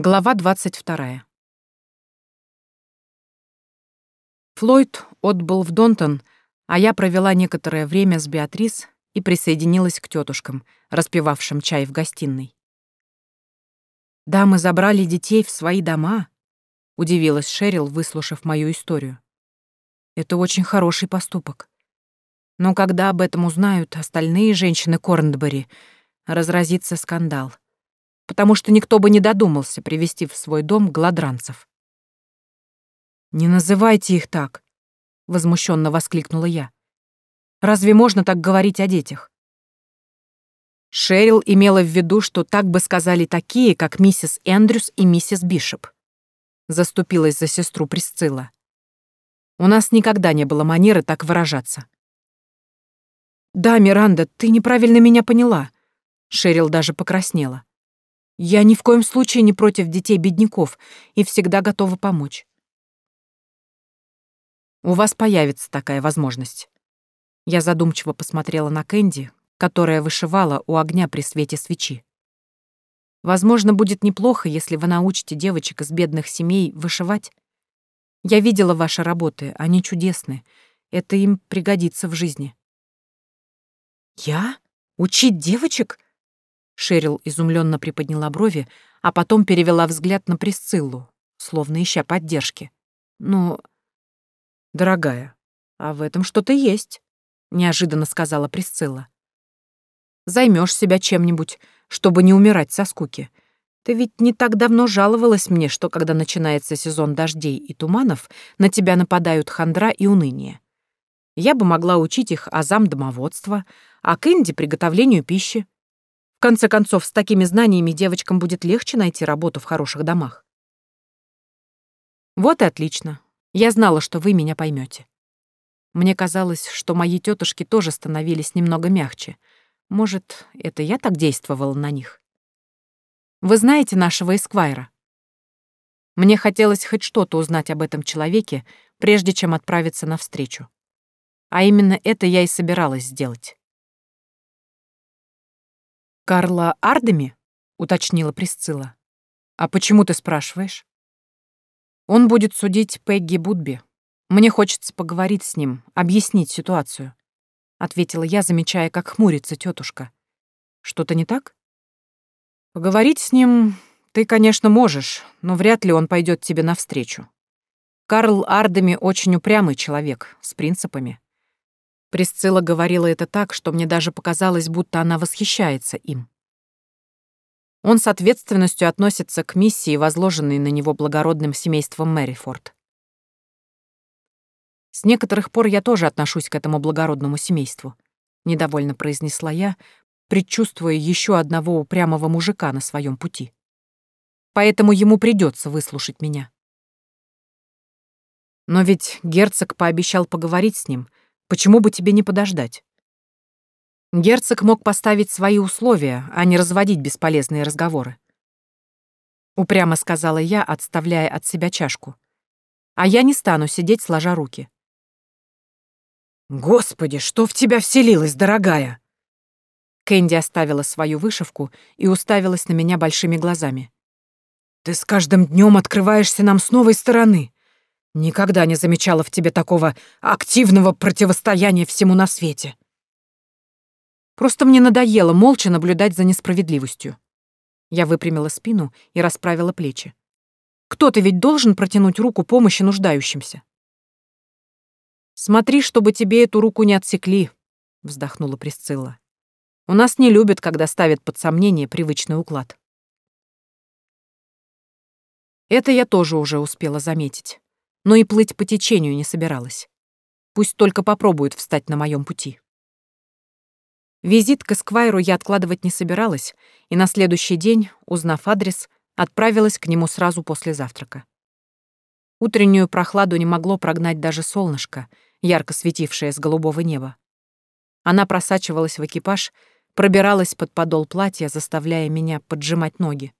Глава 22. Флойд отбыл в Донтон, а я провела некоторое время с Беатрис и присоединилась к тетушкам, распивавшим чай в гостиной. «Да, мы забрали детей в свои дома», — удивилась Шерил, выслушав мою историю. «Это очень хороший поступок. Но когда об этом узнают остальные женщины Корнбери, разразится скандал» потому что никто бы не додумался привести в свой дом гладранцев. «Не называйте их так!» — возмущенно воскликнула я. «Разве можно так говорить о детях?» Шерил имела в виду, что так бы сказали такие, как миссис Эндрюс и миссис Бишоп. Заступилась за сестру Присцилла. У нас никогда не было манеры так выражаться. «Да, Миранда, ты неправильно меня поняла». Шерил даже покраснела. Я ни в коем случае не против детей-бедняков и всегда готова помочь. У вас появится такая возможность. Я задумчиво посмотрела на Кэнди, которая вышивала у огня при свете свечи. Возможно, будет неплохо, если вы научите девочек из бедных семей вышивать. Я видела ваши работы, они чудесны. Это им пригодится в жизни. Я? Учить девочек? Шерил изумленно приподняла брови, а потом перевела взгляд на Присциллу, словно ища поддержки. «Ну, дорогая, а в этом что-то есть», — неожиданно сказала Присцилла. Займешь себя чем-нибудь, чтобы не умирать со скуки. Ты ведь не так давно жаловалась мне, что когда начинается сезон дождей и туманов, на тебя нападают хандра и уныние. Я бы могла учить их азам домоводства, а Кэнди — приготовлению пищи. В конце концов, с такими знаниями девочкам будет легче найти работу в хороших домах. Вот и отлично. Я знала, что вы меня поймете. Мне казалось, что мои тетушки тоже становились немного мягче. Может, это я так действовала на них? Вы знаете нашего Эсквайра? Мне хотелось хоть что-то узнать об этом человеке, прежде чем отправиться навстречу. А именно это я и собиралась сделать. «Карла Ардеми?» — уточнила Присцилла. «А почему ты спрашиваешь?» «Он будет судить Пегги Будби. Мне хочется поговорить с ним, объяснить ситуацию», — ответила я, замечая, как хмурится тетушка. «Что-то не так?» «Поговорить с ним ты, конечно, можешь, но вряд ли он пойдет тебе навстречу. Карл Ардеми очень упрямый человек, с принципами. Присцилла говорила это так, что мне даже показалось, будто она восхищается им. Он с ответственностью относится к миссии, возложенной на него благородным семейством Мэрифорд. «С некоторых пор я тоже отношусь к этому благородному семейству», — недовольно произнесла я, предчувствуя еще одного упрямого мужика на своем пути. «Поэтому ему придется выслушать меня». Но ведь герцог пообещал поговорить с ним, Почему бы тебе не подождать? Герцог мог поставить свои условия, а не разводить бесполезные разговоры. Упрямо сказала я, отставляя от себя чашку. А я не стану сидеть, сложа руки. «Господи, что в тебя вселилось, дорогая?» Кэнди оставила свою вышивку и уставилась на меня большими глазами. «Ты с каждым днем открываешься нам с новой стороны. Никогда не замечала в тебе такого активного противостояния всему на свете. Просто мне надоело молча наблюдать за несправедливостью. Я выпрямила спину и расправила плечи. Кто-то ведь должен протянуть руку помощи нуждающимся. «Смотри, чтобы тебе эту руку не отсекли», — вздохнула Присцилла. «У нас не любят, когда ставят под сомнение привычный уклад». Это я тоже уже успела заметить но и плыть по течению не собиралась. Пусть только попробуют встать на моем пути. Визит к Эсквайру я откладывать не собиралась, и на следующий день, узнав адрес, отправилась к нему сразу после завтрака. Утреннюю прохладу не могло прогнать даже солнышко, ярко светившее с голубого неба. Она просачивалась в экипаж, пробиралась под подол платья, заставляя меня поджимать ноги.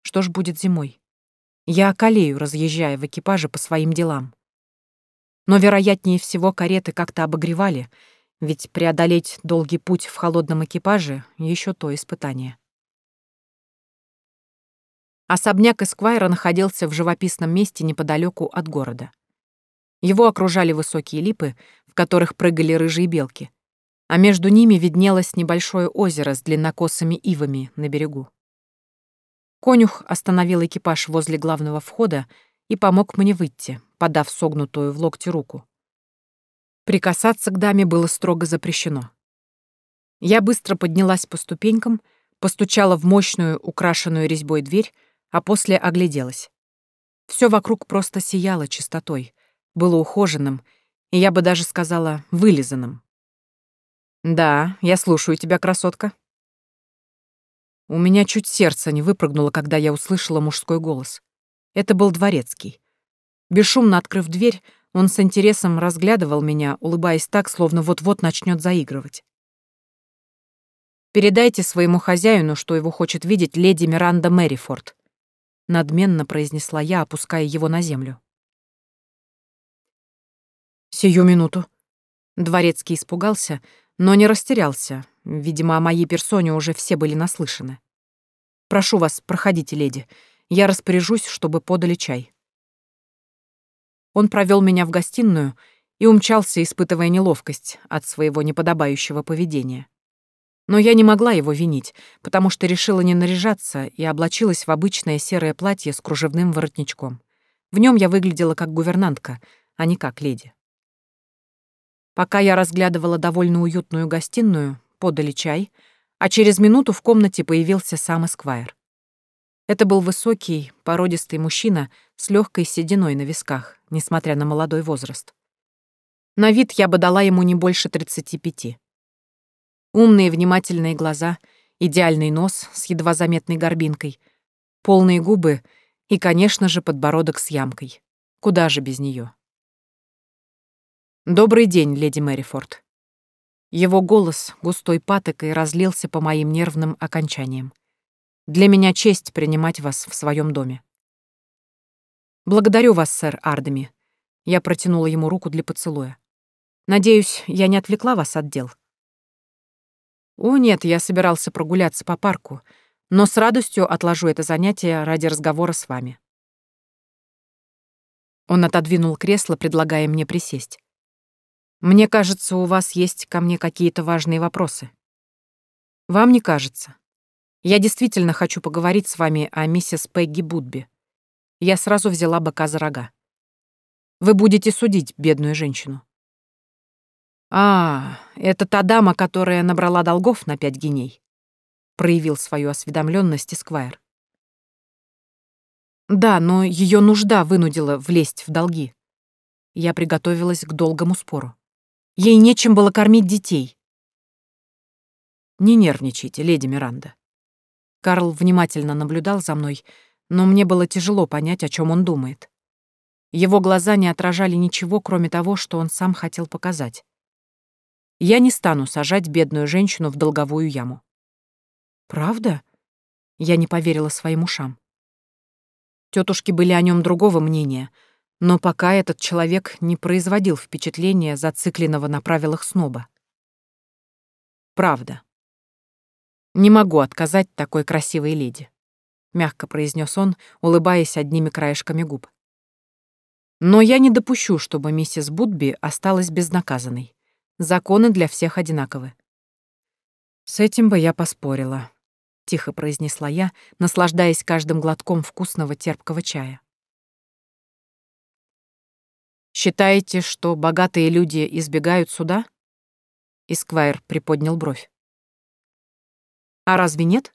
Что ж будет зимой? Я околею, разъезжая в экипаже по своим делам. Но, вероятнее всего, кареты как-то обогревали, ведь преодолеть долгий путь в холодном экипаже — еще то испытание. Особняк Эсквайра находился в живописном месте неподалеку от города. Его окружали высокие липы, в которых прыгали рыжие белки, а между ними виднелось небольшое озеро с длиннокосыми ивами на берегу. Конюх остановил экипаж возле главного входа и помог мне выйти, подав согнутую в локте руку. Прикасаться к даме было строго запрещено. Я быстро поднялась по ступенькам, постучала в мощную, украшенную резьбой дверь, а после огляделась. Все вокруг просто сияло чистотой, было ухоженным, и я бы даже сказала, вылизанным. «Да, я слушаю тебя, красотка». У меня чуть сердце не выпрыгнуло, когда я услышала мужской голос. Это был дворецкий. Бесшумно открыв дверь, он с интересом разглядывал меня, улыбаясь так, словно вот-вот начнет заигрывать. «Передайте своему хозяину, что его хочет видеть леди Миранда Мэрифорд», надменно произнесла я, опуская его на землю. «Сию минуту». Дворецкий испугался, но не растерялся. Видимо, о моей персоне уже все были наслышаны. «Прошу вас, проходите, леди. Я распоряжусь, чтобы подали чай». Он провел меня в гостиную и умчался, испытывая неловкость от своего неподобающего поведения. Но я не могла его винить, потому что решила не наряжаться и облачилась в обычное серое платье с кружевным воротничком. В нем я выглядела как гувернантка, а не как леди. Пока я разглядывала довольно уютную гостиную, подали чай, а через минуту в комнате появился сам Эсквайр. Это был высокий, породистый мужчина с легкой сединой на висках, несмотря на молодой возраст. На вид я бы дала ему не больше 35. Умные внимательные глаза, идеальный нос с едва заметной горбинкой, полные губы и, конечно же, подбородок с ямкой. Куда же без нее? «Добрый день, леди Мэрифорд». Его голос густой патокой разлился по моим нервным окончаниям. «Для меня честь принимать вас в своем доме». «Благодарю вас, сэр Ардеми». Я протянула ему руку для поцелуя. «Надеюсь, я не отвлекла вас от дел?» О нет, я собирался прогуляться по парку, но с радостью отложу это занятие ради разговора с вами. Он отодвинул кресло, предлагая мне присесть. Мне кажется, у вас есть ко мне какие-то важные вопросы. Вам не кажется? Я действительно хочу поговорить с вами о миссис Пегги Будби. Я сразу взяла быка за рога. Вы будете судить бедную женщину. «А, это та дама, которая набрала долгов на пять геней», — проявил свою осведомленность Эсквайр. «Да, но ее нужда вынудила влезть в долги. Я приготовилась к долгому спору. Ей нечем было кормить детей». «Не нервничайте, леди Миранда». Карл внимательно наблюдал за мной, но мне было тяжело понять, о чем он думает. Его глаза не отражали ничего, кроме того, что он сам хотел показать. Я не стану сажать бедную женщину в долговую яму. Правда? Я не поверила своим ушам. Тетушки были о нем другого мнения, но пока этот человек не производил впечатления зацикленного на правилах сноба. Правда. Не могу отказать такой красивой леди, мягко произнес он, улыбаясь одними краешками губ. Но я не допущу, чтобы миссис Будби осталась безнаказанной. Законы для всех одинаковы. С этим бы я поспорила, тихо произнесла я, наслаждаясь каждым глотком вкусного терпкого чая. Считаете, что богатые люди избегают суда? Исквайр приподнял бровь. А разве нет?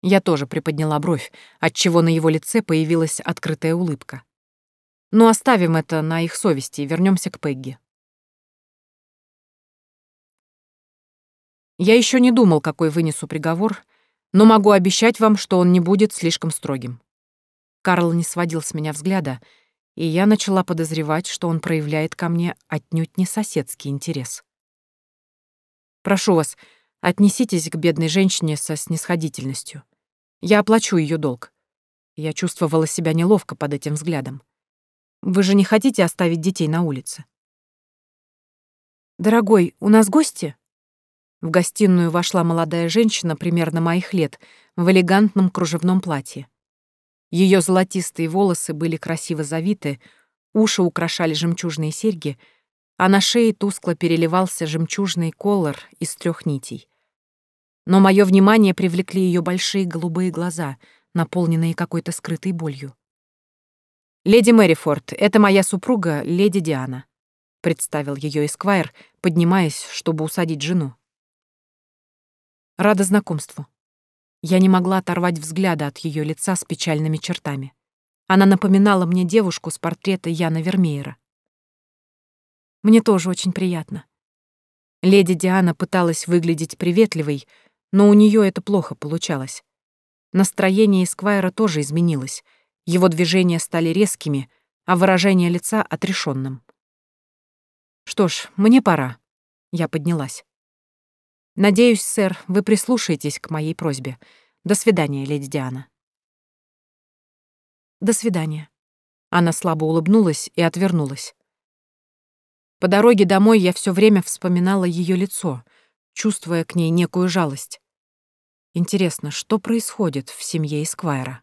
Я тоже приподняла бровь, отчего на его лице появилась открытая улыбка. Но оставим это на их совести и вернемся к Пегги. Я еще не думал, какой вынесу приговор, но могу обещать вам, что он не будет слишком строгим. Карл не сводил с меня взгляда, и я начала подозревать, что он проявляет ко мне отнюдь не соседский интерес. Прошу вас, отнеситесь к бедной женщине со снисходительностью. Я оплачу ее долг. Я чувствовала себя неловко под этим взглядом. Вы же не хотите оставить детей на улице? «Дорогой, у нас гости?» В гостиную вошла молодая женщина примерно моих лет в элегантном кружевном платье. Ее золотистые волосы были красиво завиты, уши украшали жемчужные серьги, а на шее тускло переливался жемчужный колор из трех нитей. Но мое внимание привлекли ее большие голубые глаза, наполненные какой-то скрытой болью. «Леди Мэрифорд, это моя супруга, леди Диана», — представил ее Эсквайр, поднимаясь, чтобы усадить жену. Рада знакомству. Я не могла оторвать взгляда от ее лица с печальными чертами. Она напоминала мне девушку с портрета Яна Вермеера. Мне тоже очень приятно. Леди Диана пыталась выглядеть приветливой, но у нее это плохо получалось. Настроение Эсквайра тоже изменилось. Его движения стали резкими, а выражение лица — отрешенным. «Что ж, мне пора». Я поднялась. «Надеюсь, сэр, вы прислушаетесь к моей просьбе. До свидания, леди Диана». «До свидания». Она слабо улыбнулась и отвернулась. По дороге домой я все время вспоминала ее лицо, чувствуя к ней некую жалость. Интересно, что происходит в семье Эсквайра?